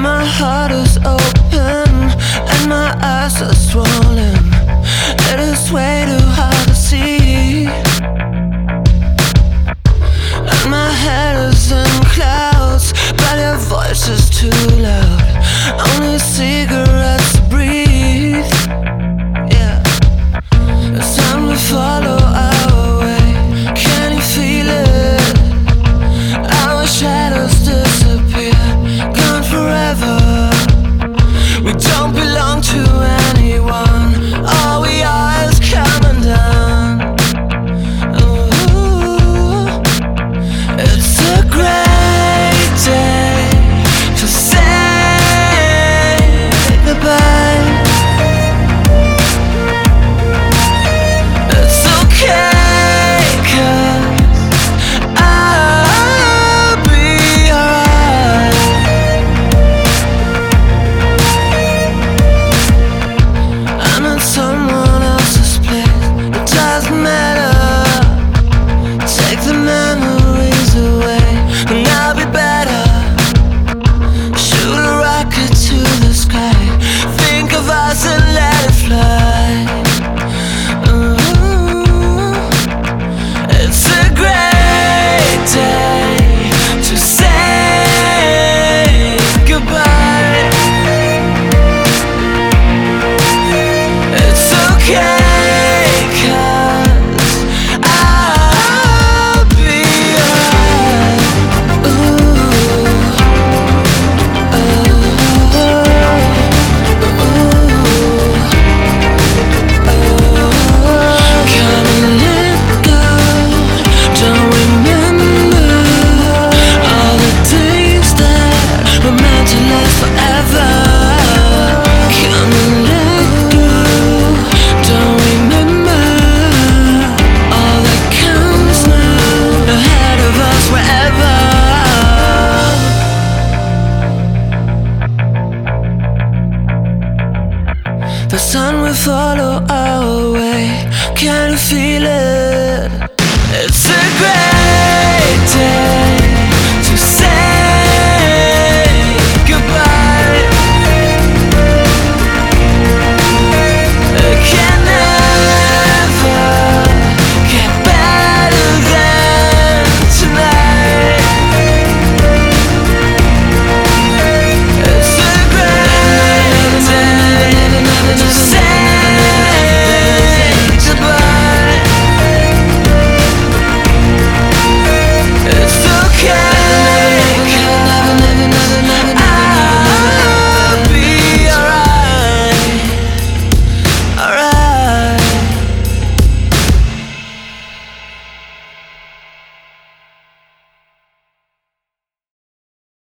My heart is open And my eyes are swollen. It is way too hard to see. And my head is in clouds But your voice is too loud. Only see The sun will follow our way. Can you feel it?